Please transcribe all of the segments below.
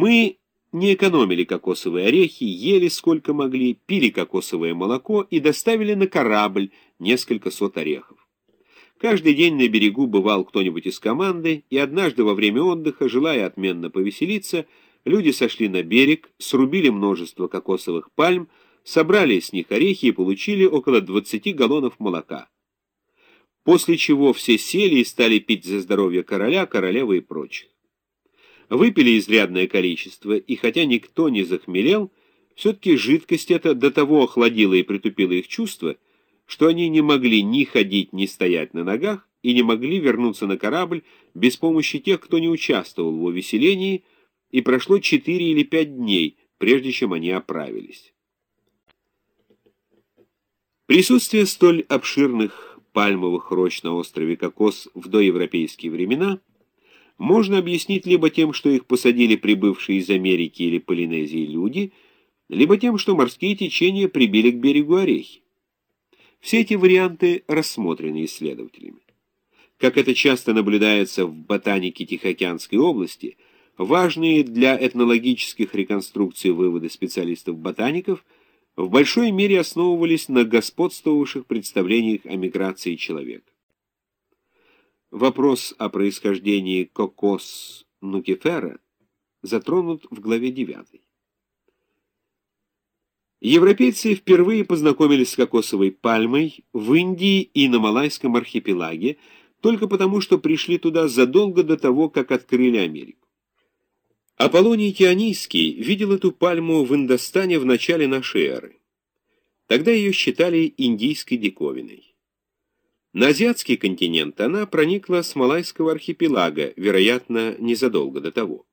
Мы не экономили кокосовые орехи, ели сколько могли, пили кокосовое молоко и доставили на корабль несколько сот орехов. Каждый день на берегу бывал кто-нибудь из команды, и однажды во время отдыха, желая отменно повеселиться, люди сошли на берег, срубили множество кокосовых пальм, собрали с них орехи и получили около 20 галлонов молока. После чего все сели и стали пить за здоровье короля, королевы и прочих. Выпили изрядное количество, и хотя никто не захмелел, все-таки жидкость эта до того охладила и притупила их чувства, что они не могли ни ходить, ни стоять на ногах, и не могли вернуться на корабль без помощи тех, кто не участвовал в увеселении, и прошло четыре или пять дней, прежде чем они оправились. Присутствие столь обширных пальмовых рощ на острове Кокос в доевропейские времена – можно объяснить либо тем, что их посадили прибывшие из Америки или Полинезии люди, либо тем, что морские течения прибили к берегу орехи. Все эти варианты рассмотрены исследователями. Как это часто наблюдается в ботанике Тихоокеанской области, важные для этнологических реконструкций выводы специалистов-ботаников в большой мере основывались на господствовавших представлениях о миграции человека. Вопрос о происхождении кокос нукифера затронут в главе 9. Европейцы впервые познакомились с кокосовой пальмой в Индии и на Малайском архипелаге только потому, что пришли туда задолго до того, как открыли Америку. Аполлоний Тионийский видел эту пальму в Индостане в начале нашей эры. Тогда ее считали индийской диковиной. На азиатский континент она проникла с Малайского архипелага, вероятно, незадолго до того.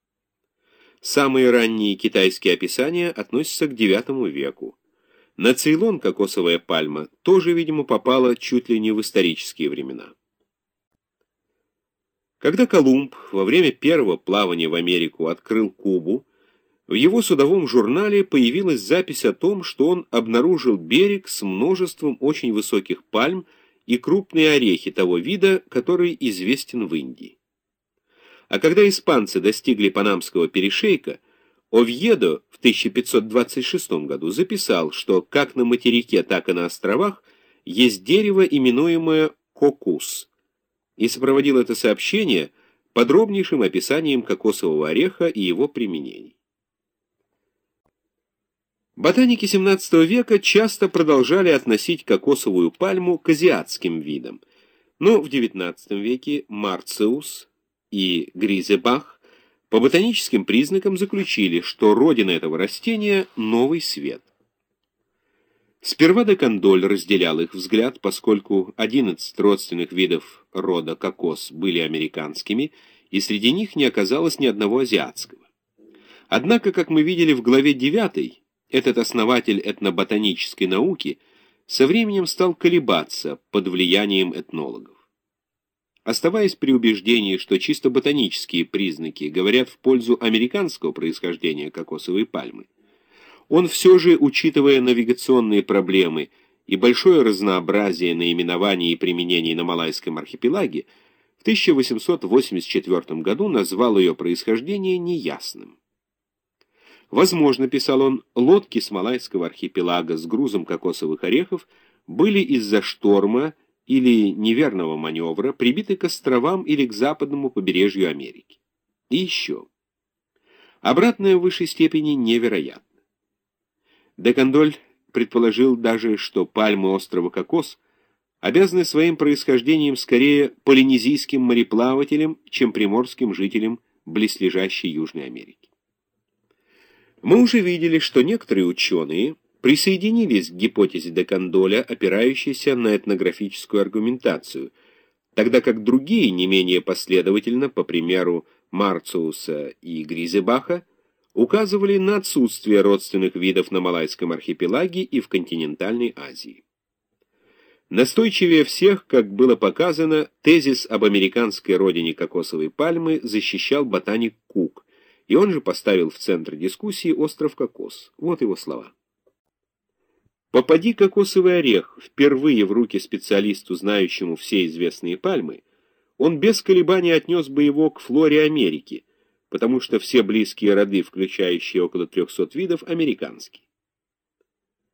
Самые ранние китайские описания относятся к IX веку. На Цейлон кокосовая пальма тоже, видимо, попала чуть ли не в исторические времена. Когда Колумб во время первого плавания в Америку открыл Кубу, в его судовом журнале появилась запись о том, что он обнаружил берег с множеством очень высоких пальм, и крупные орехи того вида, который известен в Индии. А когда испанцы достигли Панамского перешейка, Овьедо в 1526 году записал, что как на материке, так и на островах есть дерево, именуемое кокус, и сопроводил это сообщение подробнейшим описанием кокосового ореха и его применений. Ботаники XVII века часто продолжали относить кокосовую пальму к азиатским видам, но в XIX веке Марциус и Гризебах по ботаническим признакам заключили, что родина этого растения – новый свет. Сперва Декандоль разделял их взгляд, поскольку 11 родственных видов рода кокос были американскими, и среди них не оказалось ни одного азиатского. Однако, как мы видели в главе 9, этот основатель этноботанической науки со временем стал колебаться под влиянием этнологов. Оставаясь при убеждении, что чисто ботанические признаки говорят в пользу американского происхождения кокосовой пальмы, он все же, учитывая навигационные проблемы и большое разнообразие наименований и применений на Малайском архипелаге, в 1884 году назвал ее происхождение неясным. Возможно, писал он, лодки с Малайского архипелага с грузом кокосовых орехов были из-за шторма или неверного маневра прибиты к островам или к западному побережью Америки. И еще. Обратное в высшей степени невероятно. Декандоль предположил даже, что пальмы острова Кокос обязаны своим происхождением скорее полинезийским мореплавателям, чем приморским жителям близлежащей Южной Америки. Мы уже видели, что некоторые ученые присоединились к гипотезе Декандоля, опирающейся на этнографическую аргументацию, тогда как другие не менее последовательно, по примеру Марциуса и Гризебаха, указывали на отсутствие родственных видов на Малайском архипелаге и в континентальной Азии. Настойчивее всех, как было показано, тезис об американской родине кокосовой пальмы защищал ботаник Кук, и он же поставил в центр дискуссии остров Кокос. Вот его слова. Попади кокосовый орех впервые в руки специалисту, знающему все известные пальмы, он без колебаний отнес бы его к флоре Америки, потому что все близкие роды, включающие около 300 видов, американские.